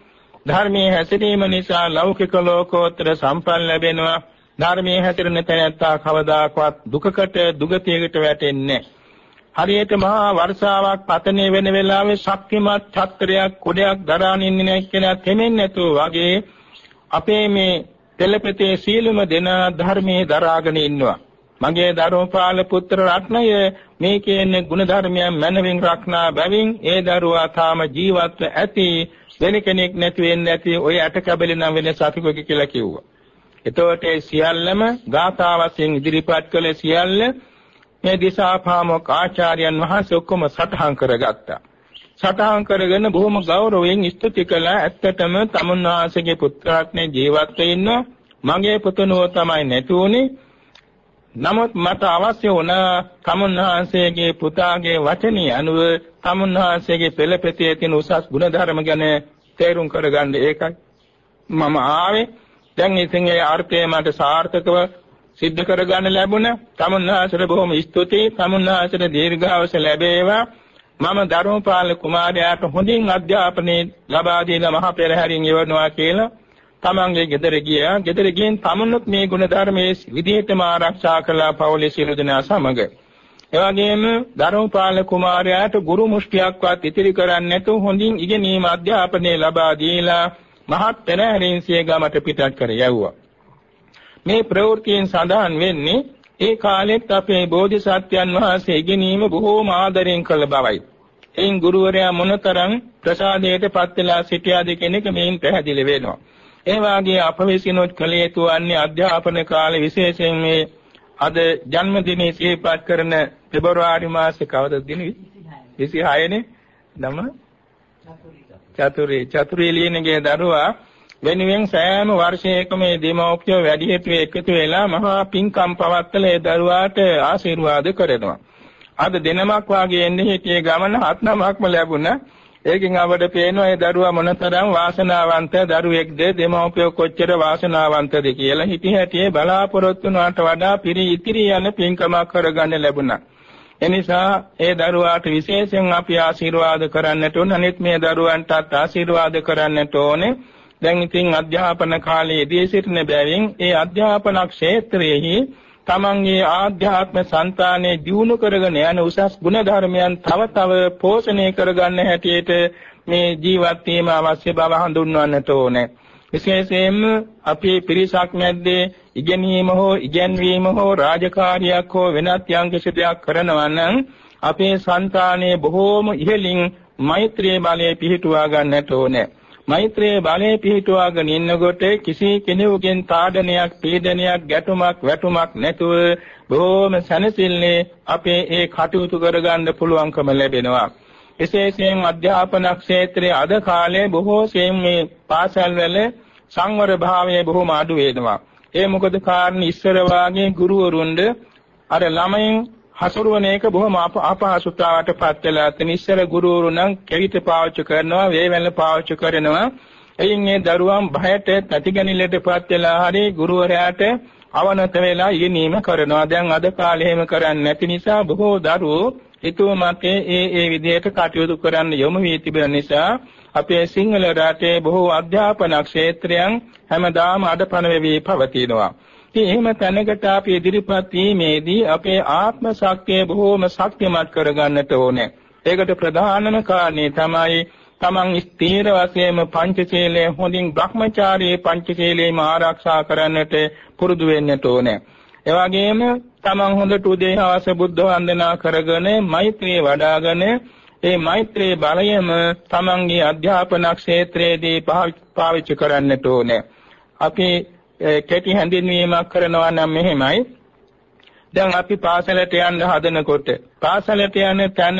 ධර්මයේ හැසිරීම නිසා ලෞකික ලෝකෝත්තර සම්පන්න ලැබෙනවා. ධර්මයේ හැසිරෙන තැනැත්තා කවදාකවත් දුකකට දුගතියකට වැටෙන්නේ හරියට මහා වර්ෂාවක් පතනේ වෙන වෙලාවේ ශක්තිමත් ඡත්‍රයක් කුඩයක් දරානින් ඉන්නේ නැහැ කියලා තෙමෙන්නේ නැතුව වගේ අපේ මේ තෙලපතේ සීලම දෙන ධර්මයේ දරාගෙන ඉන්නවා. මගේ ධර්මපාල පුත්‍ර රත්නය මේ කියන්නේ ගුණ ධර්මයන් මනවින් රක්නා බැවින් ඒ දරුවා තාම ජීවත්ව ඇති වෙන කෙනෙක් නැති වෙන්නේ නැති ඔය ඇට කැබලි නම් වෙන සතුකෙක් කියලා කිව්වා. එතකොට ඒ සියල්ලම ගාථාවස්යෙන් ඉදිරිපත් කළ සියල්ල මේ දිසාපාමොක් ආචාර්යයන් වහන්සේ ඔක්කොම සටහන් කරගත්තා. සටහන් කරගෙන බොහොම ගෞරවයෙන් ස්තුති කළා. ඇත්තටම තමුන්වහන්සේගේ පුත්‍රාත්මේ ජීවත් වෙන්න මගේ පුතුණෝ තමයි නැති උනේ. නමුත් මට අවශ්‍ය වුණ තමුන්වහන්සේගේ පුතාගේ වචනී අනුව තමුන්වහන්සේගේ පෙළපෙතේ තියෙන උසස් ගුණධර්ම ගැන තේරුම් කරගන්න ඒකයි මම ආවේ. දැන් ඉතින් ඒ අර්ථය මට සාර්ථකව සිද්ධ කරගන්න ලැබුණ තමුන්වහන්සේට බොහොම ස්තුතියි. තමුන්වහන්සේට දීර්ඝායුෂ ලැබේවා. මම ධර්මපාල කුමාරයාට හොඳින් අධ්‍යාපනය ලබා දෙන මහ පෙරහැරින් ඉවරනවා කියලා තමන්ගේ ගෙදර ගියා. ගෙදර ගියන් තමනුත් මේ ගුණ ධර්මයේ විදිහටම ආරක්ෂා කළා පවුලේ සියලු දෙනා සමග. එවැගේම ධර්මපාල කුමාරයාට ගුරු මුෂ්ටියක්වත් ඉතිරි කරන්නේ නැතුව හොඳින් ඉගෙනීම අධ්‍යාපනය ලබා දීලා මහත් පෙරහැරින් සිය ගමට පිටත් කර යවුවා. මේ ප්‍රවෘත්තියෙන් සඳහන් වෙන්නේ ඒ කාලෙත් අපේ බෝධිසත්වයන් වහන්සේ ඉගෙනීම බොහෝම ආදරෙන් කළ බවයි. එයින් ගුරුවරයා මොනතරම් ප්‍රසාදයට පත් වෙලා සිටියාද කියන එක මේන් පැහැදිලි වෙනවා. ඒ වාගේ අප විසිනොත් කළ යුතු වන්නේ අධ්‍යාපන කාලේ විශේෂයෙන් මේ අද ජන්මදිනයේ සිහිපත් කරන පෙබරවාරි මාසේ කවදද දිනේ? 26 නේ. නම? චතුරේ. චතුරේ. ලියනගේ දරුවා වෙනුවෙන් සෑම වර්ෂයකම මේ දෙමව්පියෝ වැඩිහිටියෝ එකතු වෙලා මහා පින්කම් පවත්වලා ඒ දරුවාට ආශිර්වාද කරනවා. අද දිනමක් වාගේ එන්නේ හිටියේ ගමන හත් නමක්ම ලැබුණා. ඒකෙන් අපට පේනවා ඒ දරුවා මොනතරම් වාසනාවන්ත දරුවෙක්ද දෙමව්පියෝ කොච්චර වාසනාවන්තද කියලා හිති හැටියේ බලාපොරොත්තු වුණාට වඩා පිරි ඉතිරි යන පින්කමක් කරගන්න ලැබුණා. එනිසා ඒ දරුවාට විශේෂයෙන් අපි ආශිර්වාද කරන්නට ඕන අනිත් මේ දරුවන්ටත් ආශිර්වාද කරන්නට ඕනේ. දැන් ඉතින් අධ්‍යාපන කාලයේදී සිටින බැවින් ඒ අධ්‍යාපන ක්ෂේත්‍රයේ තමන්ගේ ආධ්‍යාත්ම సంతානේ දියුණු කරගෙන යන උසස් ගුණධර්මයන් තව තව පෝෂණය කරගන්න හැටියට මේ ජීවත් වීම අවශ්‍ය බව හඳුන්වන්නට ඕනේ. විශේෂයෙන්ම අපේ පිරිසක් මැද්දේ ඉගෙනීම හෝ ඉගැන්වීම හෝ රාජකාරියක් හෝ වෙනත් යම් කිසි දෙයක් කරනවා නම් අපේ సంతානේ බොහෝම ඉහළින් මෛත්‍රී බලය පිහිටුවා ගන්නට ඕනේ. මෛත්‍රී බලය පිහිටුවාගෙන ඉන්නකොට කිසි කෙනෙකුගෙන් තාඩනයක්, පීඩනයක්, ගැටුමක්, වැටුමක් නැතුව බොහෝම සැනසෙල්ලේ අපේ ඒ කටයුතු කරගන්න පුළුවන්කම ලැබෙනවා. විශේෂයෙන් අධ්‍යාපන ක්ෂේත්‍රයේ අද කාලේ බොහෝ සෙයින් මේ පාසල්වල සංවර භාවය බොහොම අඩු වෙනවා. ඒ මොකද කාරණේ ඉස්සර වාගේ ගුරුවරුන්ද අර ළමයින් හසුරුවන එක බොහොම අපහසුතාවට පත් වෙලා තියෙන ඉස්සර ගුරුවරු නම් කෙවිත පාවිච්චි කරනවා වේවැල්ල පාවිච්චි කරනවා. එයින් මේ දරුවන් බයට තතිගැනිල්ලට පත් වෙලා හරි ගුරුවරයාට අවනත වෙලා ඉගෙනීම කරනවා. දැන් අද කාලේ එහෙම කරන්නේ නැති නිසා බොහෝ දරුවෝ හිතුව මතේ ඒ ඒ විදිහට කටයුතු කරන්න යොමු වී තිබෙන නිසා අපේ සිංහල රටේ බොහෝ අධ්‍යාපන ක්ෂේත්‍රයන් හැමදාම අඩපණ වෙවි පවතිනවා. ඉතින් එහෙම තැනකට අපි ඉදිරිපත් වීමේදී අපේ ආත්ම ශක්තිය බොහෝම ශක්තිමත් කරගන්නට ඕනේ. ඒකට ප්‍රධානම කාරණේ තමයි තමන් ස්ථීර වශයෙන්ම පංචශීලයේ හොඳින් Brahmacharya පංචශීලයේම ආරක්ෂා කරන්නට පුරුදු වෙන්නට ඕනේ. ඒ වගේම තමන් හොඳට උදේ හවස බුද්ධ වන්දනා කරගෙන මෛත්‍රිය වඩ아가න ඒ මෛත්‍රී බලයම තමන්ගේ අධ්‍යාපන ක්ෂේත්‍රයේදී පාවිච්චි කරන්නට ඕනේ. අපි කෙටි හැඳින්වීමක් කරනවා නම් මෙහෙමයි. දැන් අපි පාසලට යන්න හදනකොට පාසලට යන තැන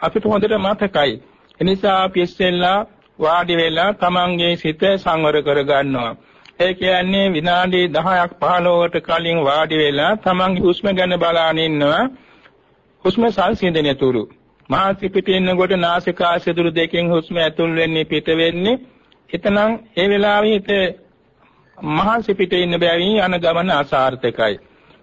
අපිට හොඳට මතකයි. එනිසා අපි ඉස්සෙල්ලා වාඩි වෙලා තමන්ගේ සිත සංවර කර ගන්නවා. ඒ කියන්නේ විනාඩි 10ක් 15කට කලින් වාඩි වෙලා තමන්ගේ හුස්ම ගැන බලාගෙන ඉන්නවා. හුස්ම සංසිඳන තුරු. මාසි පිටින් ඉන්නකොට නාසිකාශය දෙකෙන් හුස්ම ඇතුල් වෙන්නේ පිට වෙන්නේ. එතනම් ඒ වෙලාවේ හිත මහන්සි පිටේ ඉන්න බැවින් යන ගමන අසාර්ථකයි.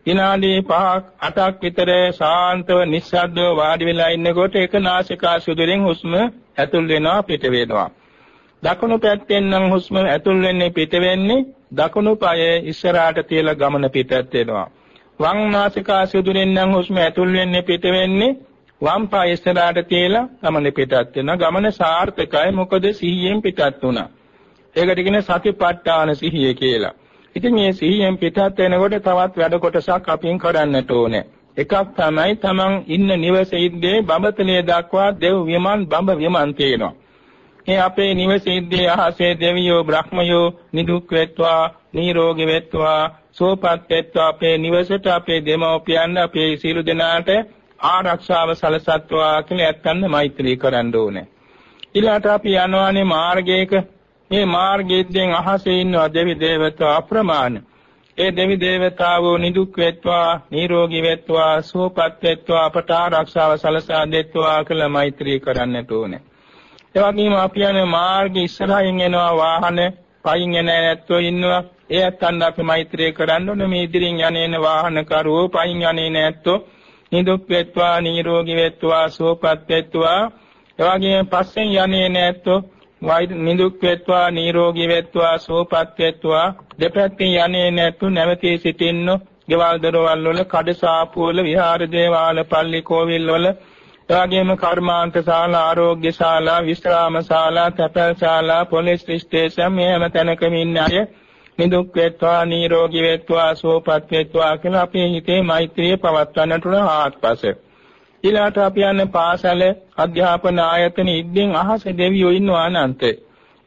විනාඩි 5ක් 8ක් විතර ශාන්තව නිස්සද්දව වාඩි වෙලා ඉන්නකොට එක නාසිකාශය හුස්ම ඇතුල් වෙනවා පිට වෙනවා. දකුණු පැත්තෙන් නම් හුස්ම ඇතුල් වෙන්නේ පිට වෙන්නේ දකුණු පාය ඉස්සරහට තියලා ගමන පිටත් වෙනවා. වම් නාසිකාශය නම් හුස්ම ඇතුල් වෙන්නේ පිට වෙන්නේ වම් පාය ඉස්සරහට තියලා ගමන පිටත් වෙනවා. ගමන සාර්ථකයි මොකද සිහියෙන් පිටත් වුණා. ඒකට කියන සතිපට්ඨාන සිහිය කියලා. ඉතින් මේ සිහියෙන් පිටත් වෙනකොට තවත් වැඩ කොටසක් අපින් කරන්නට ඕනේ. එකක් තමයි තමන් ඉන්න නිවසේදී බඹතලයේ දක්වා දෙව් විමන් බඹ විමන් තියෙනවා. මේ අපේ නිවසේදී අහසේ දෙවියෝ බ්‍රහ්මයෝ නිදුක් වෙත්වා නිරෝගී වෙත්වා සුවපත් වෙත්වා අපේ නිවසට අපේ දෙමව්පියන් අපේ සියලු දෙනාට ආරක්ෂාව සලසත්වා කියලා ඇත්තන්න මෛත්‍රී කරන්න ඕනේ. ඊළාට අපි යනවානේ මාර්ගයක මේ මාර්ගයෙන් අහසේ ඉන්නවා දෙවි දේවතා අප්‍රමාණ. ඒ දෙවි දේවතාවෝ නිදුක් වෙත්වා නිරෝගී වෙත්වා සුවපත් වෙත්වා අපට ආරක්ෂාව සලසා දෙත්වා කියලා මෛත්‍රී කරන්නට ඕනේ. ඒ වගේම අපි යන මාර්ගයේ ඉස්සරහින් එනවා වාහන පයින් එන ඇත්තෝ ඉන්නවා ඒ ඇත්තන් අපි මෛත්‍රී කරන්න ඕනේ මේ ඉදිරියෙන් යන්නේන වාහන කරවෝ පයින් යන්නේ නැත්තෝ නිදුක් වෙත්වා නිරෝගී වෙත්වා සුවපත් වෙත්වා ඒ වගේම පස්සෙන් යන්නේ නැත්තෝ නිදුක් වෙත්වා නිරෝගී වෙත්වා සුවපත් වෙත්වා දෙපැත්තෙන් යන්නේ නැතු නැවතී සිටින්න ගෙවල් දරවල් වල කඩසාපු වල විහාර දේවාල පල්ලි කෝවිල් වල එවැගේම කර්මාන්ත ශාලා ආරෝග්‍ය ශාලා විශ්‍රාම ශාලා තැපැල් ශාලා පොලිස් ස්ටේෂන් මේ හැම තැනකම ඉන්න අය නිදුක් වෙත්වා නිරෝගී වෙත්වා සුවපත් වෙත්වා කියලා අපේ හිතේ මෛත්‍රිය පවත්වන්නට උන ආත්පස. ඊළාට අපි යන්නේ පාසල අධ්‍යාපන ආයතන ඉද්දෙන් අහස දෙවියෝ ඉන්නවා අනන්තේ.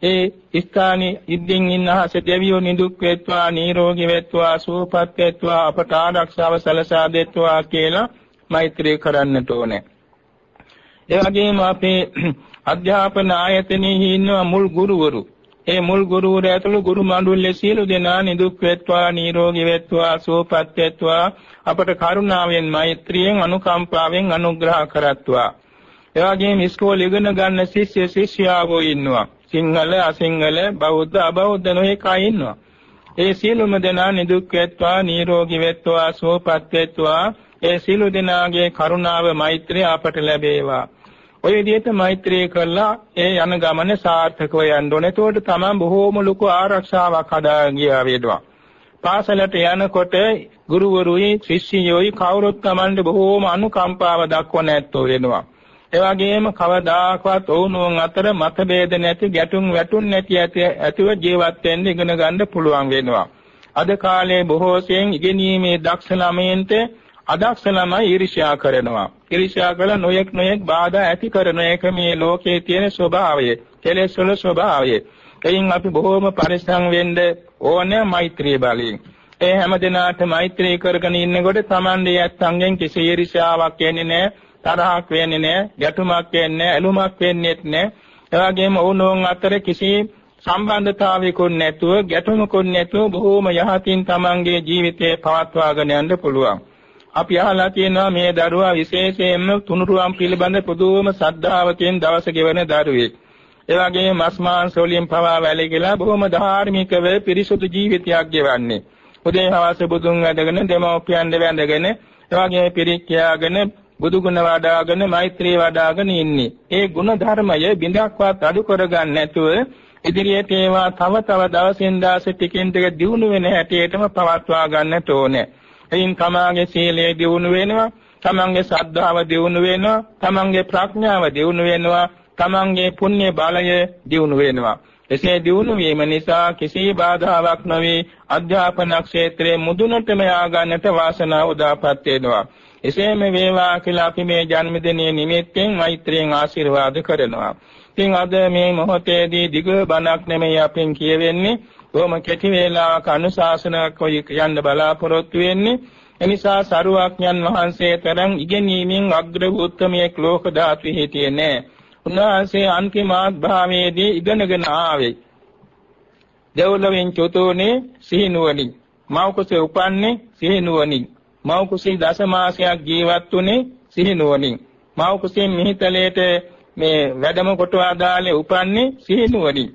ඒ ස්ථානයේ ඉද්දෙන් ඉන්න අහස දෙවියෝ නිදුක් වෙත්වා නිරෝගී වෙත්වා සුවපත් වෙත්වා අපට ආරක්ෂාව සලසා දෙත්වා කියලා මෛත්‍රී කරන්නට ඕනේ. ඒ වගේම අපේ අධ්‍යාපන ආයතනයේ ඉන්න මුල් ගුරුවරු. ඒ මුල් ගුරුවරු ඇතුළු ගුරු මණ්ඩලයේ සියලු දෙනා නිදුක් වෙත්වා නිරෝගී වෙත්වා සුවපත් වෙත්වා. අපට කරුණාවෙන් මෛත්‍රියෙන් අනුකම්පාවෙන් අනුග්‍රහ කරත්වා. ඒ වගේම ඉස්කෝලේ ඉගෙන ගන්න ශිෂ්‍ය ශිෂ්‍යාවෝ ඉන්නවා. සිංහල අසිංහල බෞද්ධ අබෞද්ධ නොඑක ඉන්නවා. ඒ සියලුම දෙනා නිදුක් වෙත්වා නිරෝගී වෙත්වා සුවපත් වෙත්වා. ඒ සියලු දෙනාගේ කරුණාව මෛත්‍රිය අපට ලැබේවා. ඔය විදිහට මෛත්‍රී කළා ඒ යන ගමන සාර්ථකව යන්න ඕනේ. එතකොට තමයි බොහෝම ලොකු ආරක්ෂාවක් හදා ගියා වේදවා. පාසලට යනකොට ගුරුවරුයි ශිෂ්‍යයෝයි කවුරුත් Tamande බොහෝම අනුකම්පාව දක්වන ඇත්තෝ වෙනවා. එවැගේම කවදාකවත් ඔවුනුන් අතර මතභේද නැති ගැටුම් වැටුම් නැති ඇතිව ජීවත් වෙන්න ඉගෙන ගන්න පුළුවන් වෙනවා. අද කාලේ බොහෝ සෙයින් ඉගෙනීමේ දක්ෂ ළමයින්ට අදක්ෂ ළමයි ඊර්ෂ්‍යා කරනවා. ඊර්ෂ්‍යා කළ නොයෙක් නොයෙක් බාධා ඇති කරන එක මේ ලෝකයේ තියෙන ස්වභාවය, කෙලෙස් වල ස්වභාවය. එයින් අපි බොහෝම පරිස්සම් වෙන්න ඕනේ මෛත්‍රී බලයෙන්. ඒ හැම දිනාට මෛත්‍රී කරගෙන ඉන්නකොට Tamande යත්ංගෙන් කිසි ඊර්ෂ්‍යාවක් එන්නේ නැහැ. තරහක් වෙන්නේ නැහැ, ගැටුමක් වෙන්නේ නැහැ, ඇලුමක් වෙන්නේත් නැහැ. එවාගෙම ඔවුනෝන් අතර කිසි සම්බන්ධතාවයකුත් නැතුව, ගැටුමකුත් නැතුව බොහෝම යහතින් තමන්ගේ ජීවිතේ පවත්වාගෙන යන්න පුළුවන්. අපි අහලා තියෙනවා මේ දරුවා විශේෂයෙන්ම තුනුරුවන් පිළිබඳ පුදුම ශ්‍රද්ධාවකින් දවස ගෙවන දරුවෙක්. ඒ වගේම මස් මාංශ වලින් පවා වැළකීලා බොහොම ධාර්මිකව පිරිසුදු ජීවිතයක් ගෙවන්නේ. උදේ හවස බුදුන් වැඩගෙන දෙමෝපියන් දෙවැඳගෙන ඒ වගේම පිරික්කියාගෙන බුදු ගුණ වඩාගෙන මෛත්‍රී වඩාගෙන ඉන්නේ. ඒ ගුණ ධර්මය බිඳක්වත් අඩු කරගන්න නැතුව ඉදිරියට ඒවා තව තව දවසින් දවස ටිකින් ටික දියුණු වෙන හැටියටම පවත්වා ගන්නට ඕනේ. එයින් තමාගේ සීලය දියුණු වෙනවා, තමන්ගේ ශ්‍රද්ධාව දියුණු වෙනවා, තමන්ගේ ප්‍රඥාව දියුණු වෙනවා, තමන්ගේ පුණ්‍ය බලය දියුණු වෙනවා. එසේ දියුණු වීම නිසා කිසි බාධාවක් නොවේ අධ්‍යාපන ක්ෂේත්‍රයේ මුදුනටම යා ගන්නට වාසනාව උදාපත් වෙනවා. එසේම වේවා කියලා අපි මේ ජන්මදිනයේ නිමිත්තෙන් මෛත්‍රියෙන් ආශිර්වාද කරනවා. ඉතින් අද මේ මොහොතේදී දිග බණක් නෙමෙයි අපෙන් කියවෙන්නේ. කොහොම කෙටි වේලාවක අනුශාසනාවක් යන්න බලාපොරොත්තු වෙන්නේ. එනිසා සරුවක්ඥන් වහන්සේ තරම් ඉගෙනීමෙන් අග්‍ර උත්තමයෙක් ලෝක ධාතු හිටියේ නෑ. උන්වහන්සේ අන්තිමාත් භාවයේදී ඉගෙනගෙන ආවේ. දෙව්ලොවෙන් චතුෝනේ සිහිනුවණින්. මෞකසේ උපන්නේ සිහිනුවණින්. මව් කුසී දසමාසයක් ජීවත් වුනේ සිහිනුවණින්. මව් කුසී මිහිතලයට මේ වැඩම කොට ආදාලේ උපන්නේ සිහිනුවණින්.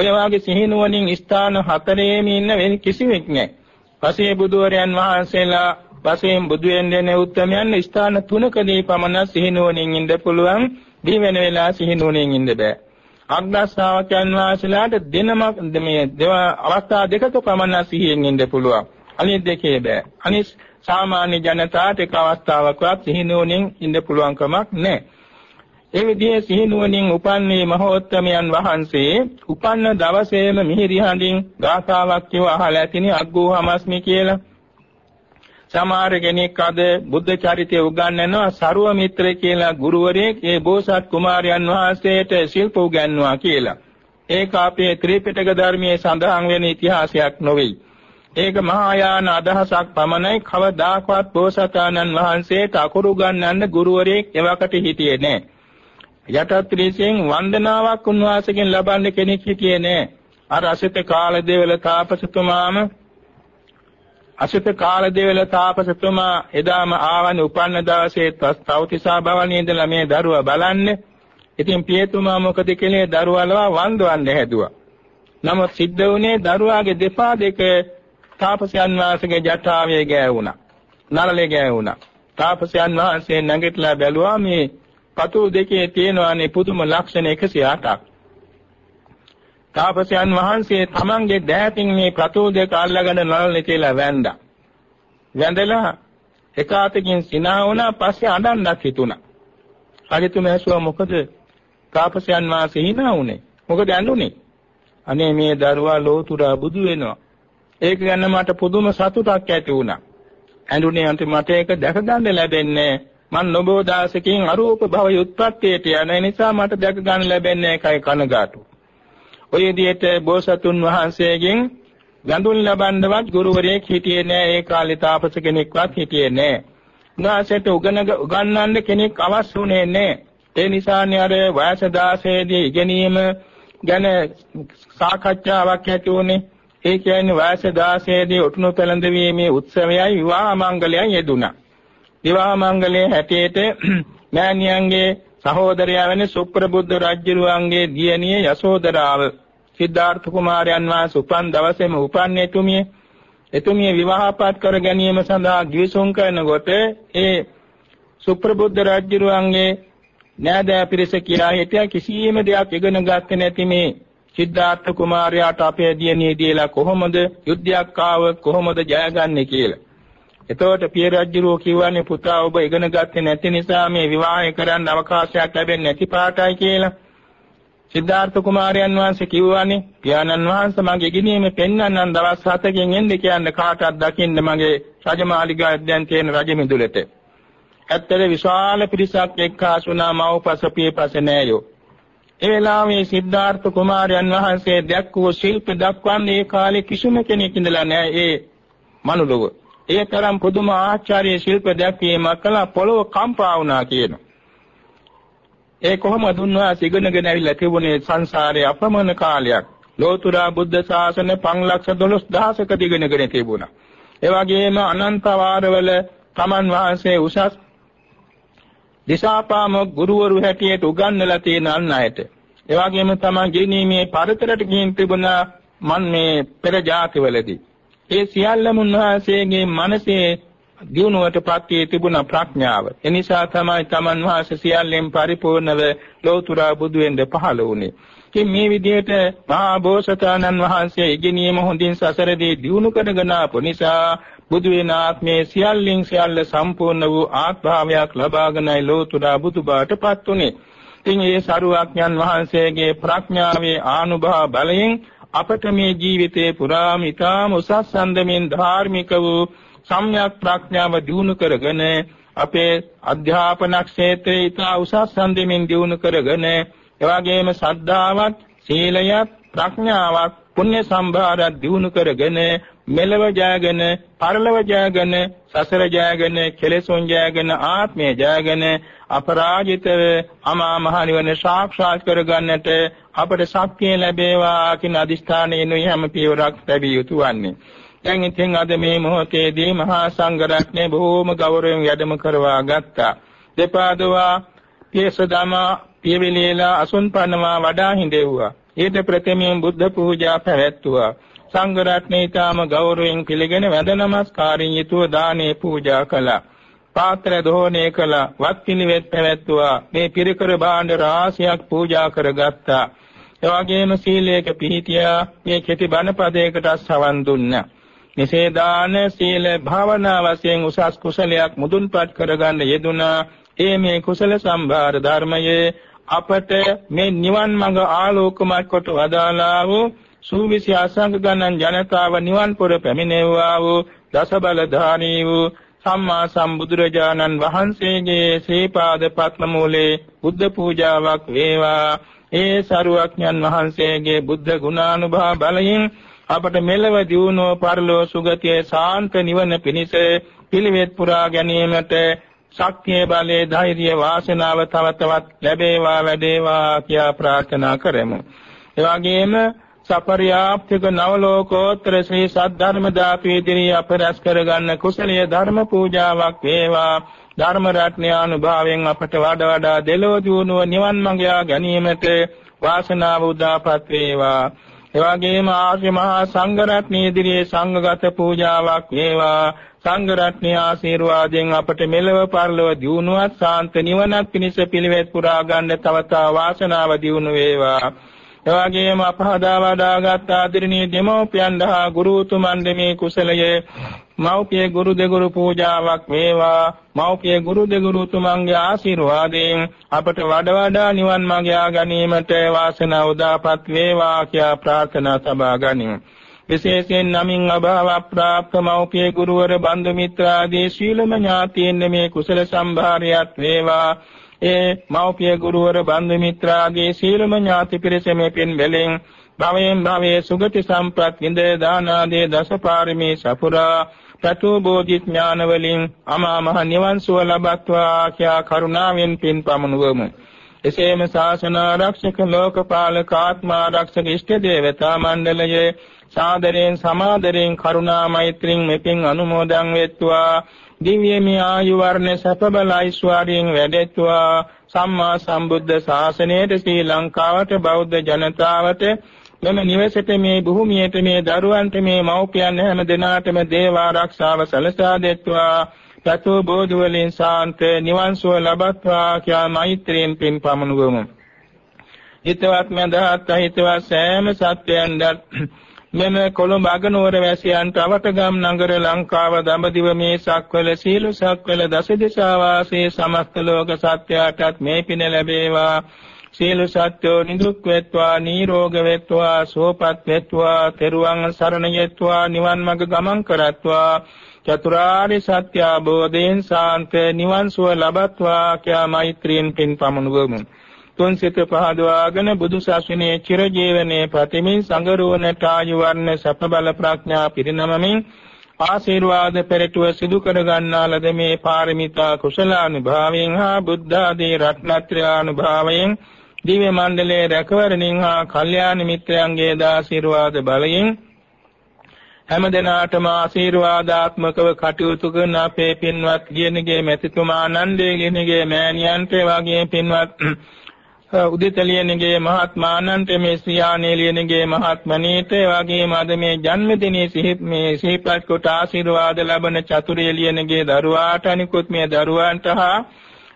ඔය වාගේ සිහිනුවණින් ස්ථාන හතරේම ඉන්න වෙන කිසිවෙක් නැහැ. පසේ බුදුවරයන් වහන්සේලා පසේන් බුදු වෙන්නේ උත්තමයන් ස්ථාන තුනකදී පමණ සිහිනුවණින් ඉන්න පුළුවන්. දී වෙන වෙලා සිහිනුවණින් ඉන්න බෑ. අග්‍රශ්‍රාවකයන් වහන්සේලාට දෙනම මේ දේව අවස්ථා දෙකක පමණ සිහියෙන් ඉන්න පුළුවන්. අනිත් දෙකේ බෑ. අනිත් සාමාන්‍ය ජනතාවට එක අවස්ථාවකවත් සිහිනුවණින් ඉන්න පුළුවන් කමක් නැහැ. ඒ විදිහේ සිහිනුවණින් උපන්නේ මහෝත්තමයන් වහන්සේ උපන්න දවසේම මිහිරි හඬින් ගාථාවක් කියව අහලා ඇතිනේ අග්ගෝහමස්මි කියලා. සමහර කෙනෙක් අද බුද්ධ චරිතය උගන්වනවා සරුව මිත්‍ර කියලා ගුරුවරයෙක් ඒ බෝසත් කුමාරයන් වහන්සේට ශිල්ප උගන්වනවා කියලා. ඒක අපේ ත්‍රිපිටක ධර්මයේ සඳහන් වෙන ඉතිහාසයක් නොවේ. ඒක මහායාන අදහසක් පමණයි කවදාකවත් බෝසතාණන් වහන්සේට අකුරු ගන්නන්න ගුරුවරයෙක් එවකට හිටියේ නැහැ. යටත් ත්‍රිසෙන් වන්දනාවක් උන්වහන්සේගෙන් ලබන්න කෙනෙක් හිටියේ නැහැ. අර අසිත කාලදේවල තාපසතුමාම අසිත කාලදේවල තාපසතුමා එදාම ආවනේ උපන්න දවසේ තවතිසා භවණේ ඉඳලා මේ දරුවා බලන්නේ. ඉතින් පියතුමා මොකද කළේ දරුවලව වන්දවන්න හැදුවා. නමුත් සිද්ධ වුණේ දරුවාගේ දෙපා දෙක තාපසයන් වහන්සේගේ ජටාවේ ගෑවුණා. නළලේ ගෑවුණා. තාපසයන් වහන්සේ නැගිටලා බැලුවා මේ පතු දෙකේ තියෙනවානේ පුදුම ලක්ෂණ 108ක්. තාපසයන් වහන්සේ තමන්ගේ දෑතින් මේ පතු දෙක අල්ලගෙන නළලේ තියලා වැන්දා. වැඳලා එක අතකින් සිනා වුණා පස්සේ අඬන්නත් හිතුණා. රජතුමා ඇසුවා මොකද තාපසයන් වහන්සේ hina උනේ? මොකද ඇඬුනේ? අනේ මේ දරුවා ලෝතුරා බුදු වෙනවා. ඒක ගැන මට පුදුම සතුටක් ඇති වුණා. ඇඬුනේ අන්ත මට ඒක දැක ගන්න ලැබෙන්නේ මන් නොබෝ දාසකින් අරූප භවය උත්පත්තියට යන නිසා මට දැක ගන්න ලැබෙන්නේ ඒකයි කනගාටු. ඔය විදිහට බෝසතුන් වහන්සේගෙන් ගඳුන් ලබන්නවත් ගුරුවරයෙක් හිටියේ නෑ ඒ කාලේ තාපස කෙනෙක්වත් හිටියේ නෑ. උන්වහන්සේට උගන උගන්වන්න කෙනෙක් අවශ්‍ය වුණේ නෑ. ඒ නිසානේ අර වයස 16 දී ඉගෙනීම ගැන සාකච්ඡාවක් ඇති වුණේ. ඒ කියන්නේ වයස 16 දී උතුණු පෙළඳවීමේ උත්සවයයි විවාහ මංගලයයි යෙදුණා. විවාහ මංගලයේ හැටියට මෑණියන්ගේ සහෝදරයා වෙන සුප්‍රබුද්ධ රජුරුවන්ගේ දියණිය යසෝදරාව සිද්ධාර්ථ කුමාරයන් වහන්සේ උපන් දවසේම උපන්නේ එතුමිය එතුමිය විවාහපත් කර ගැනීම සඳහා ගිවිසුම් කරනකොට ඒ සුප්‍රබුද්ධ රජුරුවන්ගේ නෑදෑ පිරිස කියලා හිටියා කිසියම් දෙයක් ඉගෙන ගත්තේ නැති මේ සිද්ධාර්ථ කුමාරයාට අපේ දියණිය දීලා කොහොමද යුද්ධයක් ආව කොහොමද ජයගන්නේ කියලා. එතකොට පිය රජුරෝ කියවන්නේ පුතා ඔබ ඉගෙන ගත්තේ නැති නිසා මේ විවාහය කරන්න අවකාශයක් ලැබෙන්නේ නැති පාටයි කියලා. සිද්ධාර්ථ කුමාරයන් වහන්සේ කිව්වානේ පියාණන් වහන්සේ මගේ ගිනීම පෙන්වන්නම් දවස් 7කින් එන්න කියන්නේ කාටවත් දකින්න මගේ රජමාලිගාවේ දැන් තියෙන රජමිදුලට. ඇත්තට විශාල පිරිසක් එක්කාසුනා මව්පස පියපස නෑයෝ. ඒ වෙලාවේ සිද්ධාර්ථ කුමාරයන් වහන්සේ දැක්වූ ශිල්ප දක්වන්නේ ඒ කාලේ කිසිම කෙනෙක් ඉඳලා නෑ ඒ මනුලොව. ඒ තරම් පුදුම ආචාර්ය ශිල්ප දැක්වීමක් කළා පොළොව කම්පා වුණා කියනවා. ඒ කොහොමද උන්වහන්සේ ඉගෙනගෙන ඇවිල්ලා තිබුණේ සංසාරයේ අපමණ කාලයක්. ලෝතුරා බුද්ධ ශාසන 512000ක දිගනගෙන තිබුණා. ඒ වගේම අනන්ත වාරවල තමන් වහන්සේ උසස් දිසාපාමොක් ගුරුවරු හැටියට උගන්වලා තියෙන අන් අයට. ඒ වගේම තමන් ගිනීමේ පරතරට ගිහින් තිබුණා මන් මේ පෙර ජාතිවලදී. ඒ සියල්ලම උන්වහන්සේගේ මනසේ දියුණුවටපත් වී තිබුණ ප්‍රඥාව. එනිසා තමයි තමන් වහන්සේ සියල්ලෙන් පරිපූර්ණව ලෝතුරා බුදු වෙන්න පහළ වුණේ. ඉතින් මේ විදිහට මහා බෝසතාණන් වහන්සේ ඉගෙනීම හොඳින් සසරදී දියුණු කරගෙන ආපු නිසා බුදු වෙන ආත්මයේ සියල්ලින් සියල්ල සම්පූර්ණ වූ ආත්භාවයක් ලබාගෙනයි ලෝතුරා බුදුබාටපත් උනේ. ඉතින් මේ සරුවක්ඥන් වහන්සේගේ ප්‍රඥාවේ ආනුභාව බලයෙන් අපට මේ ජීවිතේ පුරාම ඊටම උසස් සම්දමින් ධාර්මික වූ සම්‍යක් ප්‍රඥාව දියුණු කරගෙන අපේ අධ්‍යාපන ක්ෂේත්‍රයේ ඉතා උසස් සම්දෙමින් දියුණු කරගෙන එවාගේම සද්ධාවත් සීලයත් ප්‍රඥාවත් පුණ්‍ය සම්භාරات දියුණු කරගෙන මෙලව ජයගෙන පරලව ජයගෙන සසර ජයගෙන කෙලෙසුන් ජයගෙන ආත්මය ජයගෙන අපරාජිතව අමා මහ නිවන සාක්ෂාත් කරගන්නට අපට ශක්තිය ලැබේවා කියන අදිෂ්ඨානයෙන් හැම පියවරක් ලැබිය යුතු වන්නේ දැන් ඉතින් අද මේ මොහොතේදී මහා සංඝරත්නය බොහෝම ගෞරවයෙන් වැඩම කරවා ගත්තා. දෙපාදවා පියසදම පියවිලියලා අසුන්පන්නවා වඩා හිඳෙව්වා. ඊට ප්‍රථමයෙන් බුද්ධ පූජා පැවැත්තුවා. සංඝ රත්නයේ ඊටම ගෞරවයෙන් පිළිගෙන වැඳ නමස්කාරින් යුතුව දානේ පූජා කළා. පාත්‍ර දෝහණය කළා. වත් පිළිවෙත් පැවැත්තුවා. මේ පිරිකර භාණ්ඩ රාශියක් පූජා කරගත්තා. එවාගේම සීලයක පිහිටියා. මේ කෙටි බණ පදයකට සවන් දුන්නා. මෙසේ දාන සීල භාවනා වශයෙන් උසස් කුසලයක් මුදුන්පත් කරගන්න යෙදුනා ඒ මේ කුසල සම්භාර ධර්මයේ අපට මේ නිවන් මඟ ආලෝකමත් කොට වදාලා වූ සූවිසි අසංග ගණන් ජනතාව නිවන් පුර පැමිණෙව්වා වූ දස බලධානී වූ සම්මා සම්බුදුරජාණන් වහන්සේගේ ශ්‍රීපාද පත්ම මූලේ බුද්ධ පූජාවක් වේවා. ඒ සරුවක්ඥන් වහන්සේගේ බුද්ධ ගුණානුභව බලයෙන් අපට මෙලව දියුණුව පරලෝ සුගතියේ සාන්ත නිවන පිණිස පිළිවෙත් පුරා ගැනීමට ශක්තිය බලයේ ධෛර්ය වාසනාව තව තවත් ලැබේවා වැඩේවා කියා ප්‍රාර්ථනා කරමු. ඒ වගේම සපරියාප්තික නවලෝකෝත්තර ශ්‍රී සද්ධර්ම දාපි ඉදිරිය අපරස් කරගන්න කුසලීය ධර්ම පූජාවක් වේවා. ධර්ම රත්නය අනුභවයෙන් අපට වඩා වඩා දෙලෝ දියුණුව නිවන් මඟ ගැනීමට වාසනාව උදාපත් වේවා. එවැගේම ආර්ය මහා සංඝ රත්නයේ ඉදිරියේ සංඝගත පූජාවක් වේවා සංඝ රත්නයේ ආශිර්වාදයෙන් අපට මෙලව පරලොව දියුණුවත් සාන්ත නිවනක් පිණිස පිළිවෙත් පුරා ගන්න තව තව වාසනාව දියුණු වේවා. එවාගේම අපහදා වඩාගත් ආදරණීය දෙමෝපියන් දහා ගුරුතුමන් දෙමේ කුසලයේ මෞපිය ගුරු දෙගුරු පූජාවක් වේවා. මෞපිය ගුරු දෙගුරු තුමන්ගේ ආශිර්වාදයෙන් අපට වඩ වඩා නිවන් මාර්ගය ගැනීමට වාසනාව උදාපත් වේවා කියා ප්‍රාර්ථනා සබා ගනිමු. විශේෂයෙන් නමින් අභාව ප්‍රාප්ත මෞපිය ගුරුවර බන්දු මිත්‍ර ආදී ශීලම ඥාතීන් මේ කුසල සම්භාරයත් වේවා ඒ මෞපිය ගුරුවර බන්දු මිත්‍ර ආදී ශීලම ඥාති පිරිස මේ පින් වලින් භවයෙන් භවයේ සුගති සම්ප්‍රත් විඳ දාන ආදී දසපාරමී සපුරා චතු බෝධි ඥාන වලින් අමා මහ නිවන් සුව ලබත්වා කියා කරුණාවෙන් පින් පමුණුවමු. එසේම ශාසන ආරක්ෂක ලෝකපාලක ආත්මා ආරක්ෂක ඉෂ්ඨ දේවතා මණ්ඩලයේ සාදරයෙන් සමාදරයෙන් කරුණා මෛත්‍රියෙන් මෙපින් අනුමෝදන් වෙත්වා. දිව්‍යමය ආයු වර්ණ සැප බල ඓශ්වර්යයෙන් වැඩෙත්වා. සම්මා සම්බුද්ධ ශාසනයට ශ්‍රී ලංකාවට බෞද්ධ ජනතාවට මෙම නිවසේට මේ භූමියට මේ දරුවන්ට මේ මව්පියන් හැම දෙනාටම දේව ආරක්ෂාව සැලසා දෙත්වා. සතු බෝධි වලින් සාන්ත නිවන් සුව ලබත්වා කියා මෛත්‍රියෙන් පින් පමුණුවමු. හිතවත් මඳහත් හිතවත් සෑම සත්වයන්ට මෙම කොළඹ අගනුවර වැසියන්ට අවටගම් නගර ලංකාව දඹදිව මේ සක්වල සීල සක්වල දසදිශා වාසී සමස්ත ලෝක සත්‍යයටත් මේ පින ලැබේවා සීල සත්‍යෝ නිදුක් වෙත්වා නිරෝග වෙත්වා සෝපත් වෙත්වා තෙරුවන් සරණ යෙත්වා නිවන් මඟ ගමන් කරත්වා චතුරාර්ය සත්‍ය අවබෝධයෙන් සාන්ත නිවන් සුව ලබත්වා කියා මෛත්‍රියෙන් පින් පමුණුවමු. තුන් සිත පහදවාගෙන බුදු සසුනේ චිරජීවනයේ ප්‍රතිමින් සංගරුවනට ආයු වර්ණ සප බල ප්‍රඥා පිරිනමමින් ආශිර්වාද පෙරටුව සිදු කර ගන්නා ලද මේ පාරමිතා කුසලානුභාවයෙන් හා බුද්ධ ආදී රත්නත්‍රය අනුභාවයෙන් දිව්‍ය මණ්ඩලයේ රැකවරණින් හා කල්යාණ මිත්‍රයන්ගේ දාශිර්වාද බලයෙන් හැම දිනාටම ආශිර්වාදාත්මකව කටයුතු කරන අපේ පින්වත් ගියනගේ මෙතිතුමා ආනන්දේ ගියනගේ මෑණියන්ට වගේ පින්වත් උදිතලියනගේ මහත්මානන්ට මේ ශ්‍රියානේලියනගේ මහත්මනීට වගේම අද මේ ජන්මදිනයේ සිහිප් මේ සිහිපත් කොට ආශිර්වාද ලබන චතුරේලියනගේ දරුවාට අනිකුත් මේ දරුවන්ට හා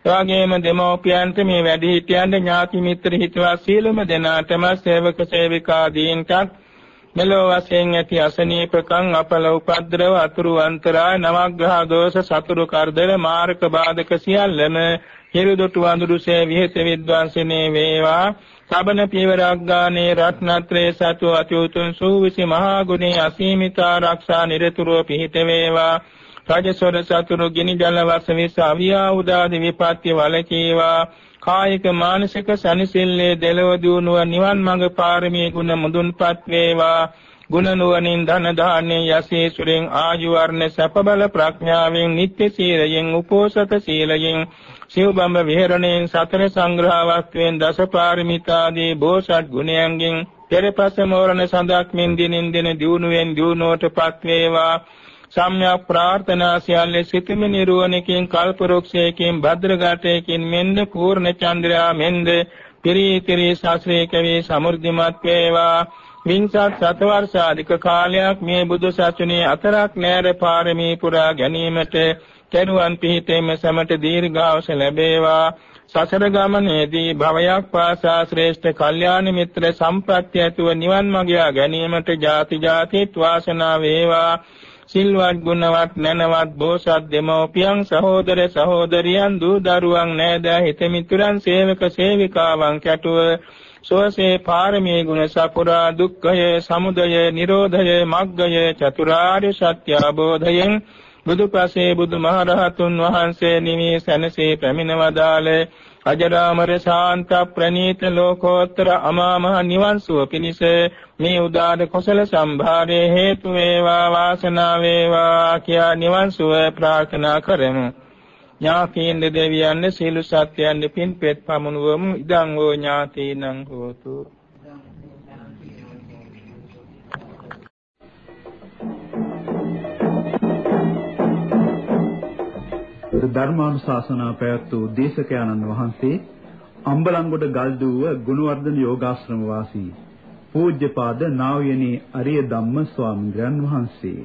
එවාගෙම දෙමෝපියන්ට මේ වැඩිහිටියන්ට ඥාති මිත්‍ර හිතවත් සියලුම දෙනාටම සේවක සේවිකාදීන්ටත් මෙලොව වශයෙන් ඇති අසනීපකම් අපල උපද්‍රව අතුරු අන්තරාය නවග්‍රහ දෝෂ සතුරු කරදර මාර්ග බාධක සියල්ලම හිරුදුටු වඳුරුසේ විහෙත විද්වාංශනේ වේවා. සබන පියවරක් ගානේ රත්නත්‍රේ සතු අචුතුන් සූවිසි මහා ගුණේ අසීමිත ආරක්ෂා නිරතුරුව පිහිට වේවා. රජසොර සතුරු ගිනි ජල වස විස අවියා උදාදි විපත්‍ය වලකීවා කායික මානසික සනිසිල්ලේ දෙලව දියුණුව නිවන් මඟ පාරමී ගුණ මුදුන්පත් වේවා. ගුණ නුවණින් ධන දාන්නේ යසීසුරෙන් ආයු වර්ණ සැප බල ප්‍රඥාවෙන් නිත්‍ය සීලයෙන් උපෝසත සීලයෙන් සිව්බඹ විහෙරණයෙන් සතර සංග්‍රහ වස්තුවෙන් දස පාරමිතාදී බෝසත් ගුණයන්ගෙන් පෙරපස මෝරණ සඳක් මෙන් දිනින් දින දියුණුවෙන් දියුණුවටපත් වේවා සම්‍යක් ප්‍රාර්ථනා සියල්ල සිතම නිරුවණකින් කල්පරුක්ෂයකින් භද්‍රඝාතයකින් මෙන්ද පූර්ණ චන්ද්‍රයා මෙන්ද පිරිතිරි ශාස්ත්‍රයේ කවේ සමෘද්ධිමත් වේවා. වින්සත් සතවර්ෂාධික කාලයක් මේ බුදු සසුනේ අතරක් නෑර පාරමී පුරා ගැනීමට කෙරුවන් පිහිටෙම සමට දීර්ඝාස ලැබේවා. සසර ගමනේදී භවයක් පාසා ශ්‍රේෂ්ඨ කල්යාණ මිත්‍ර සම්ප්‍රත්‍ය ඇතුව නිවන් මඟ ගැනීමට ಜಾති ಜಾතිත් වාසනාව වේවා. සිල්වත් ගුණවත් නැනවත් බෝසත් දෙමෝපියන් සහෝදර සහෝදරියන් දූ දරුවන් නෑදෑ හිතමිතුරන් සේවක සේවිකාවන් කැටුව සෝසේ පාරමී ගුණ සපුරා දුක්ඛය සමුදය නිරෝධය මග්ගය චතුරාර්ය සත්‍ය අවබෝධයෙන් බුදුපසේ බුදුමහරහතුන් වහන්සේ නිමි සැනසී පැමිණවදාලේ අජරාමර ශාන්ත ප්‍රණීත ලෝකෝත්තර අමා මහ නිවන් සුව පිණිස මේ උදාන කුසල සම්භාරයේ හේතු වේවා වාසනාව වේවා කියා නිවන් සුව ප්‍රාර්ථනා කරමු. ඥාතීන් දෙවියන් සීල සත්‍යයන් පින් පෙත් පමුණුවමු ඉදං ඕ ඥාතීනං හෝතු. ධර්මානුශාසනා පැවැත්වූ දේශකයන්න් වහන්සේ අම්බලන්ගොඩ ගල්දුව ගුණවර්ධන යෝගාශ්‍රම වාසී පූජ්‍යපාද නා වූ යනි අරිය ධම්ම ස්වාමීන් වහන්සේ.